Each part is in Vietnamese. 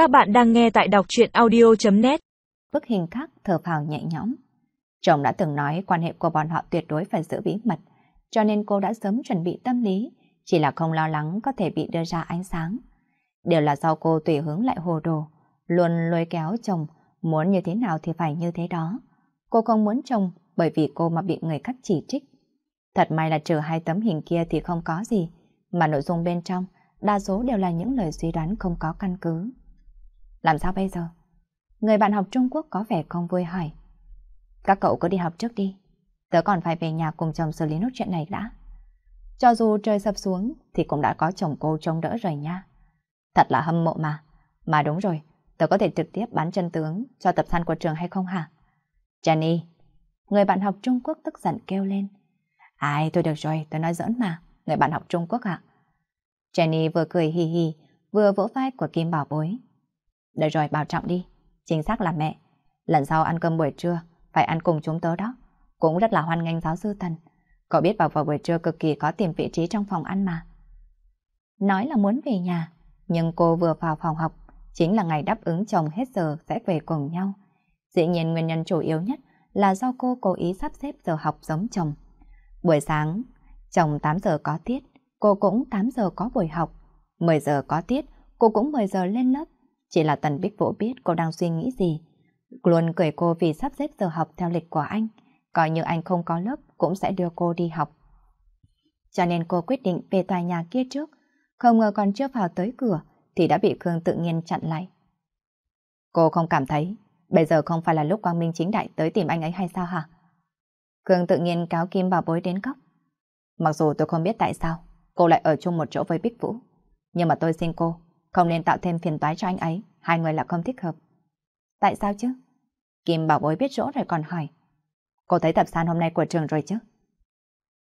Các bạn đang nghe tại đọc truyện audio.net Bức hình khác thở phào nhẹ nhõm. Chồng đã từng nói quan hệ của bọn họ tuyệt đối phải giữ bí mật, cho nên cô đã sớm chuẩn bị tâm lý, chỉ là không lo lắng có thể bị đưa ra ánh sáng. Đều là do cô tùy hướng lại hồ đồ, luôn lôi kéo chồng, muốn như thế nào thì phải như thế đó. Cô không muốn chồng bởi vì cô mà bị người khác chỉ trích. Thật may là trừ hai tấm hình kia thì không có gì, mà nội dung bên trong đa số đều là những lời suy đoán không có căn cứ. Làm sao bây giờ? Người bạn học Trung Quốc có vẻ không vui hỏi. Các cậu cứ đi học trước đi, tớ còn phải về nhà cùng chồng xử lý nốt chuyện này đã. Cho dù trời sập xuống thì cũng đã có chồng cô trông đỡ rồi nha. Thật là hâm mộ mà. Mà đúng rồi, tớ có thể trực tiếp bán chân tướng cho tập san của trường hay không hả? Jenny, người bạn học Trung Quốc tức giận kêu lên. Ai, tôi được rồi, tôi nói giỡn mà, người bạn học Trung Quốc ạ. Jenny vừa cười hì hì, vừa vỗ vai của Kim Bảo Bối. Được rồi, bảo trọng đi, chính xác là mẹ. Lần sau ăn cơm buổi trưa, phải ăn cùng chúng tớ đó. Cũng rất là hoan nghênh giáo sư thần. Cậu biết vào vào buổi trưa cực kỳ có tìm vị trí trong phòng ăn mà. Nói là muốn về nhà, nhưng cô vừa vào phòng học, chính là ngày đáp ứng chồng hết giờ sẽ về cùng nhau. Dĩ nhiên nguyên nhân chủ yếu nhất là do cô cố ý sắp xếp giờ học giống chồng. Buổi sáng, chồng 8 giờ có tiết, cô cũng 8 giờ có buổi học. 10 giờ có tiết, cô cũng 10 giờ lên lớp. Chỉ là Tần Bích Vũ biết cô đang suy nghĩ gì. Luôn cười cô vì sắp xếp giờ học theo lịch của anh. Coi như anh không có lớp, cũng sẽ đưa cô đi học. Cho nên cô quyết định về tòa nhà kia trước. Không ngờ còn chưa vào tới cửa, thì đã bị Khương tự nhiên chặn lại. Cô không cảm thấy, bây giờ không phải là lúc Quang Minh chính đại tới tìm anh ấy hay sao hả? Khương tự nhiên cáo Kim bảo bối đến góc. Mặc dù tôi không biết tại sao, cô lại ở chung một chỗ với Bích Vũ. Nhưng mà tôi xin cô không nên tạo thêm phiền toái cho anh ấy, hai người là không thích hợp. Tại sao chứ? Kim bảo bối biết rõ rồi còn hỏi. Cô thấy tập san hôm nay của trường rồi chứ?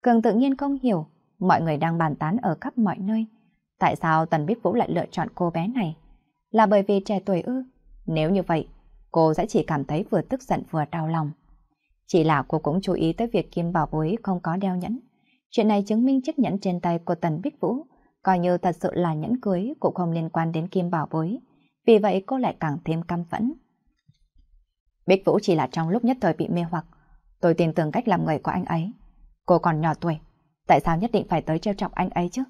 Cường tự nhiên không hiểu, mọi người đang bàn tán ở khắp mọi nơi. Tại sao Tần Bích Vũ lại lựa chọn cô bé này? Là bởi vì trẻ tuổi ư? Nếu như vậy, cô sẽ chỉ cảm thấy vừa tức giận vừa đau lòng. Chỉ là cô cũng chú ý tới việc Kim Bảo Bối không có đeo nhẫn. Chuyện này chứng minh chiếc nhẫn trên tay của Tần Bích Vũ coi như thật sự là nhẫn cưới cũng không liên quan đến Kim Bảo Bối. Vì vậy cô lại càng thêm căm phẫn. Bích Vũ chỉ là trong lúc nhất thời bị mê hoặc. Tôi tin tưởng cách làm người của anh ấy. Cô còn nhỏ tuổi, tại sao nhất định phải tới trêu chọc anh ấy chứ?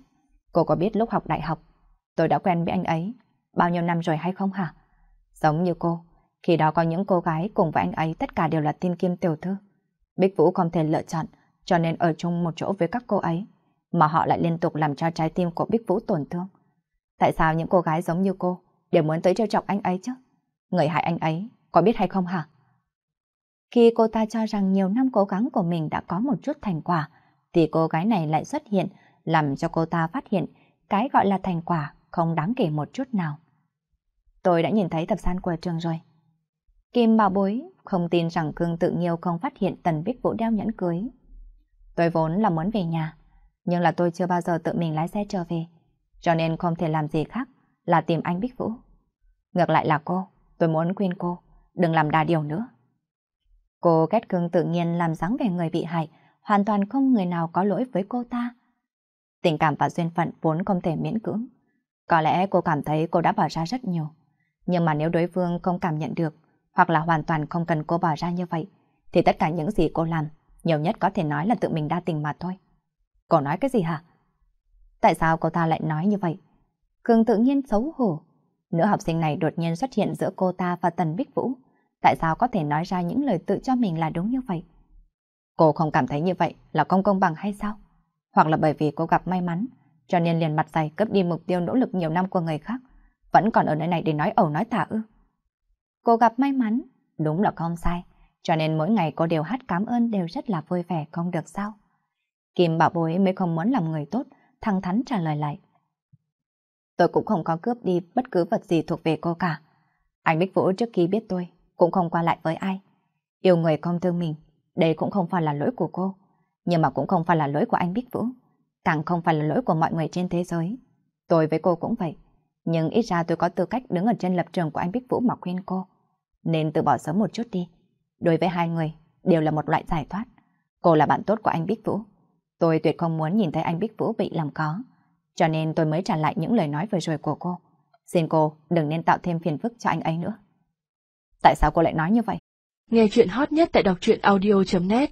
Cô có biết lúc học đại học, tôi đã quen với anh ấy bao nhiêu năm rồi hay không hả? Giống như cô, khi đó có những cô gái cùng với anh ấy tất cả đều là tin kim tiểu thư. Bích Vũ không thể lựa chọn, cho nên ở chung một chỗ với các cô ấy mà họ lại liên tục làm cho trái tim của Bích Vũ tổn thương. Tại sao những cô gái giống như cô đều muốn tới trêu chọc anh ấy chứ? Người hại anh ấy có biết hay không hả? Khi cô ta cho rằng nhiều năm cố gắng của mình đã có một chút thành quả, thì cô gái này lại xuất hiện, làm cho cô ta phát hiện cái gọi là thành quả không đáng kể một chút nào. Tôi đã nhìn thấy tập san của trường rồi. Kim bảo bối không tin rằng Cương tự nhiêu không phát hiện Tần Bích Vũ đeo nhẫn cưới. Tôi vốn là muốn về nhà, nhưng là tôi chưa bao giờ tự mình lái xe trở về, cho nên không thể làm gì khác là tìm anh Bích Vũ. Ngược lại là cô, tôi muốn khuyên cô, đừng làm đà điều nữa. Cô ghét cưng tự nhiên làm dáng về người bị hại, hoàn toàn không người nào có lỗi với cô ta. Tình cảm và duyên phận vốn không thể miễn cưỡng. Có lẽ cô cảm thấy cô đã bỏ ra rất nhiều. Nhưng mà nếu đối phương không cảm nhận được, hoặc là hoàn toàn không cần cô bỏ ra như vậy, thì tất cả những gì cô làm, nhiều nhất có thể nói là tự mình đa tình mà thôi. Cô nói cái gì hả? Tại sao cô ta lại nói như vậy? Cường tự nhiên xấu hổ. Nữ học sinh này đột nhiên xuất hiện giữa cô ta và Tần Bích Vũ. Tại sao có thể nói ra những lời tự cho mình là đúng như vậy? Cô không cảm thấy như vậy là không công bằng hay sao? Hoặc là bởi vì cô gặp may mắn, cho nên liền mặt dày cướp đi mục tiêu nỗ lực nhiều năm của người khác, vẫn còn ở nơi này để nói ẩu nói tả ư. Cô gặp may mắn, đúng là không sai, cho nên mỗi ngày cô đều hát cảm ơn đều rất là vui vẻ không được sao. Kim bảo bối mới không muốn làm người tốt, thẳng thắn trả lời lại. Tôi cũng không có cướp đi bất cứ vật gì thuộc về cô cả. Anh Bích Vũ trước khi biết tôi, cũng không qua lại với ai. Yêu người không thương mình, đây cũng không phải là lỗi của cô, nhưng mà cũng không phải là lỗi của anh Bích Vũ, càng không phải là lỗi của mọi người trên thế giới. Tôi với cô cũng vậy, nhưng ít ra tôi có tư cách đứng ở trên lập trường của anh Bích Vũ mà khuyên cô. Nên từ bỏ sớm một chút đi. Đối với hai người, đều là một loại giải thoát. Cô là bạn tốt của anh Bích Vũ. Tôi tuyệt không muốn nhìn thấy anh Bích Vũ bị làm khó. Cho nên tôi mới trả lại những lời nói vừa rồi của cô. Xin cô đừng nên tạo thêm phiền phức cho anh ấy nữa. Tại sao cô lại nói như vậy? Nghe chuyện hot nhất tại đọc truyện audio.net